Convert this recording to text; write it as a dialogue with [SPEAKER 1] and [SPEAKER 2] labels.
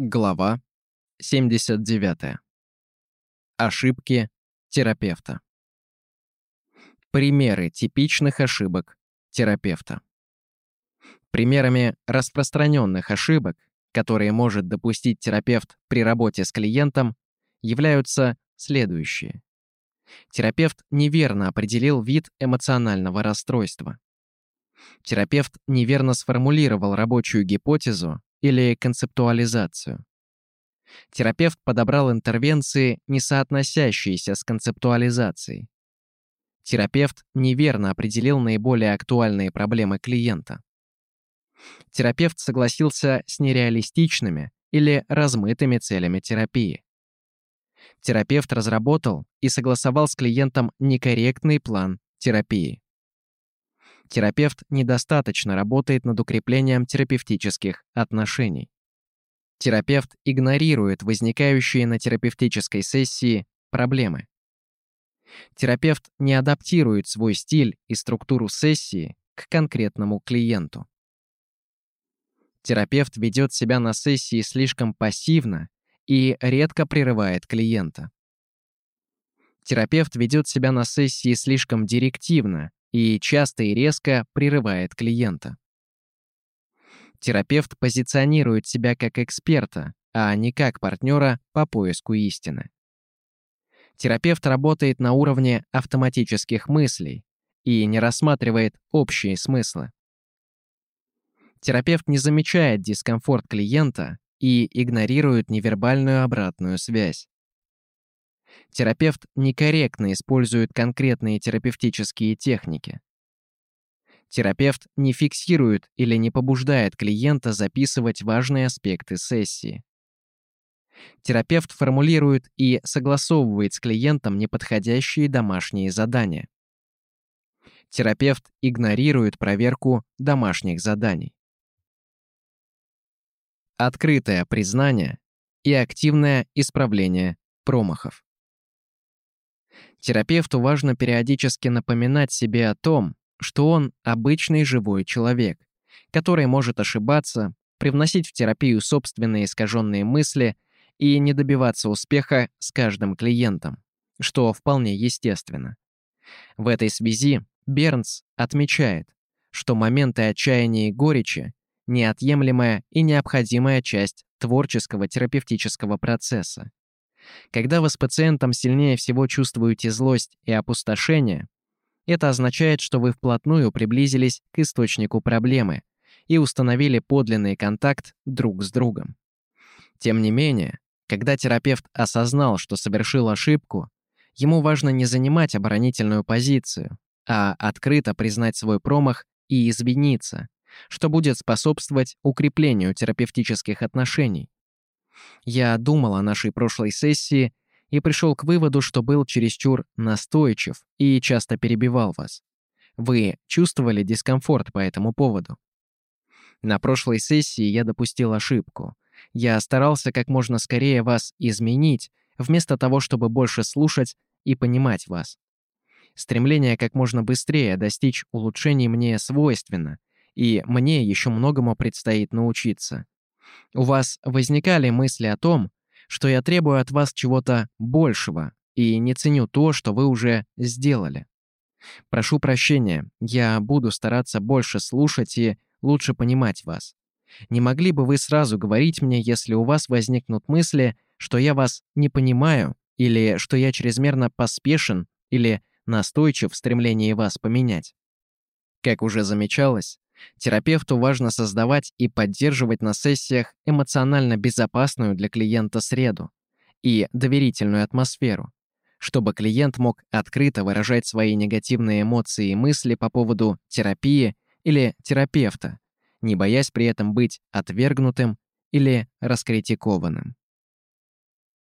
[SPEAKER 1] Глава 79. Ошибки терапевта. Примеры типичных ошибок терапевта. Примерами распространенных ошибок, которые может допустить терапевт при работе с клиентом, являются следующие. Терапевт неверно определил вид эмоционального расстройства. Терапевт неверно сформулировал рабочую гипотезу или концептуализацию. Терапевт подобрал интервенции, не соотносящиеся с концептуализацией. Терапевт неверно определил наиболее актуальные проблемы клиента. Терапевт согласился с нереалистичными или размытыми целями терапии. Терапевт разработал и согласовал с клиентом некорректный план терапии терапевт недостаточно работает над укреплением терапевтических отношений. Терапевт игнорирует возникающие на терапевтической сессии проблемы. Терапевт не адаптирует свой стиль и структуру сессии к конкретному клиенту. Терапевт ведет себя на сессии слишком пассивно и редко прерывает клиента. Терапевт ведет себя на сессии слишком директивно и часто и резко прерывает клиента. Терапевт позиционирует себя как эксперта, а не как партнера по поиску истины. Терапевт работает на уровне автоматических мыслей и не рассматривает общие смыслы. Терапевт не замечает дискомфорт клиента и игнорирует невербальную обратную связь. Терапевт некорректно использует конкретные терапевтические техники. Терапевт не фиксирует или не побуждает клиента записывать важные аспекты сессии. Терапевт формулирует и согласовывает с клиентом неподходящие домашние задания. Терапевт игнорирует проверку домашних заданий. Открытое признание и активное исправление промахов. Терапевту важно периодически напоминать себе о том, что он обычный живой человек, который может ошибаться, привносить в терапию собственные искаженные мысли и не добиваться успеха с каждым клиентом, что вполне естественно. В этой связи Бернс отмечает, что моменты отчаяния и горечи – неотъемлемая и необходимая часть творческого терапевтического процесса. Когда вы с пациентом сильнее всего чувствуете злость и опустошение, это означает, что вы вплотную приблизились к источнику проблемы и установили подлинный контакт друг с другом. Тем не менее, когда терапевт осознал, что совершил ошибку, ему важно не занимать оборонительную позицию, а открыто признать свой промах и извиниться, что будет способствовать укреплению терапевтических отношений. Я думал о нашей прошлой сессии и пришел к выводу, что был чересчур настойчив и часто перебивал вас. Вы чувствовали дискомфорт по этому поводу? На прошлой сессии я допустил ошибку. Я старался как можно скорее вас изменить, вместо того, чтобы больше слушать и понимать вас. Стремление как можно быстрее достичь улучшений мне свойственно, и мне еще многому предстоит научиться. У вас возникали мысли о том, что я требую от вас чего-то большего и не ценю то, что вы уже сделали. Прошу прощения, я буду стараться больше слушать и лучше понимать вас. Не могли бы вы сразу говорить мне, если у вас возникнут мысли, что я вас не понимаю, или что я чрезмерно поспешен, или настойчив в стремлении вас поменять? Как уже замечалось, Терапевту важно создавать и поддерживать на сессиях эмоционально безопасную для клиента среду и доверительную атмосферу, чтобы клиент мог открыто выражать свои негативные эмоции и мысли по поводу терапии или терапевта, не боясь при этом быть отвергнутым или раскритикованным.